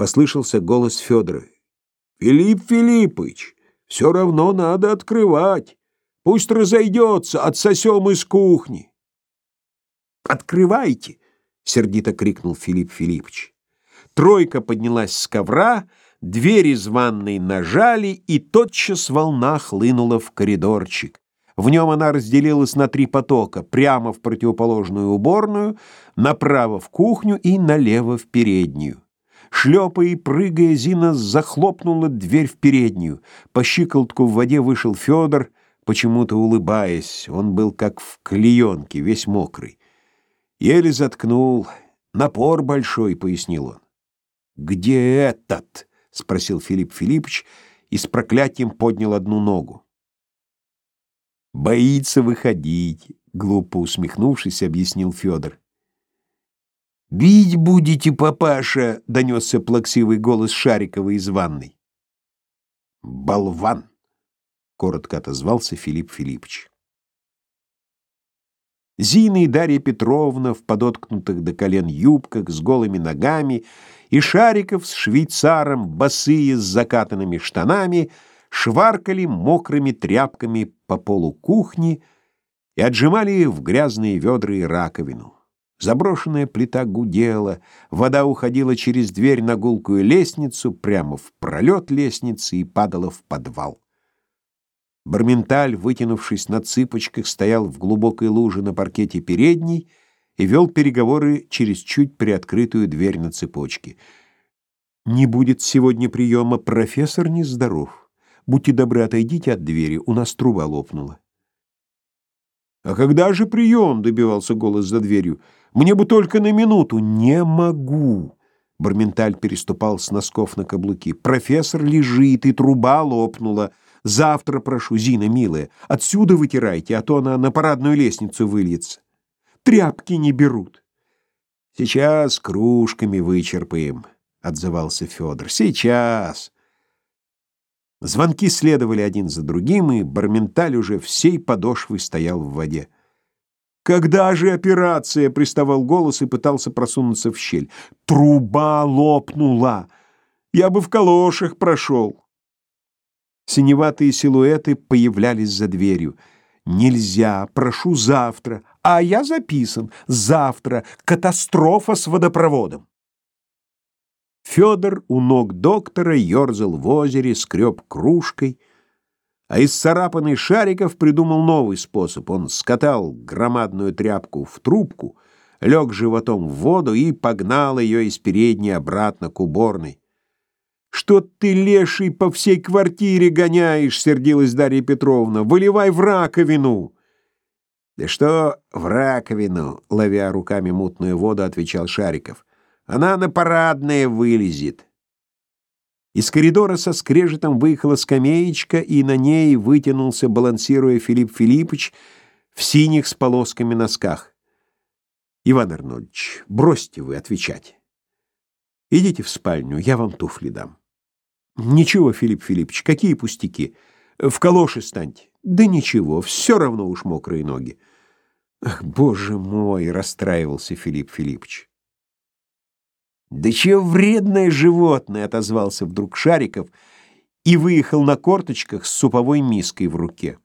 Послышался голос Федора. «Филипп Филиппыч, все равно надо открывать. Пусть разойдется, отсосем из кухни». «Открывайте!» — сердито крикнул Филипп Филиппович. Тройка поднялась с ковра, двери из ванной нажали, и тотчас волна хлынула в коридорчик. В нем она разделилась на три потока, прямо в противоположную уборную, направо в кухню и налево в переднюю. Шлепая и прыгая, Зина захлопнула дверь в переднюю. По щиколотку в воде вышел Федор, почему-то улыбаясь. Он был как в клеенке, весь мокрый. Еле заткнул. Напор большой, пояснил он. Где этот? спросил Филипп Филиппович и с проклятием поднял одну ногу. Боится выходить, глупо усмехнувшись, объяснил Федор. «Бить будете, папаша!» — донесся плаксивый голос Шарикова из ванной. «Болван!» — коротко отозвался Филипп Филиппович. Зина и Дарья Петровна в подоткнутых до колен юбках с голыми ногами и Шариков с швейцаром, босые с закатанными штанами, шваркали мокрыми тряпками по полу кухни и отжимали в грязные ведра и раковину. Заброшенная плита гудела, вода уходила через дверь на гулкую лестницу, прямо в пролет лестницы и падала в подвал. Барменталь, вытянувшись на цыпочках, стоял в глубокой луже на паркете передней и вел переговоры через чуть приоткрытую дверь на цепочке. «Не будет сегодня приема, профессор нездоров. Будьте добры, отойдите от двери, у нас труба лопнула». «А когда же прием?» — добивался голос за дверью. «Мне бы только на минуту». «Не могу!» — Барменталь переступал с носков на каблуки. «Профессор лежит, и труба лопнула. Завтра прошу, Зина, милая, отсюда вытирайте, а то она на парадную лестницу выльется. Тряпки не берут». «Сейчас кружками вычерпаем», — отзывался Федор. «Сейчас». Звонки следовали один за другим, и Барменталь уже всей подошвой стоял в воде. «Когда же операция?» — приставал голос и пытался просунуться в щель. «Труба лопнула! Я бы в калошах прошел!» Синеватые силуэты появлялись за дверью. «Нельзя! Прошу завтра!» «А я записан! Завтра! Катастрофа с водопроводом!» Федор у ног доктора ерзал в озере, скреб кружкой, а из царапанных шариков придумал новый способ. Он скатал громадную тряпку в трубку, лег животом в воду и погнал ее из передней обратно к уборной. «Что ты, леший, по всей квартире гоняешь?» — сердилась Дарья Петровна. «Выливай в раковину!» «Да что в раковину?» — ловя руками мутную воду, отвечал Шариков. Она на парадное вылезет. Из коридора со скрежетом выехала скамеечка, и на ней вытянулся, балансируя Филипп Филиппович в синих с полосками носках. Иван Арнольдович, бросьте вы отвечать. Идите в спальню, я вам туфли дам. Ничего, Филипп Филиппович, какие пустяки. В калоши станьте. Да ничего, все равно уж мокрые ноги. Ах, боже мой, расстраивался Филипп Филиппович. «Да чего вредное животное!» — отозвался вдруг Шариков и выехал на корточках с суповой миской в руке.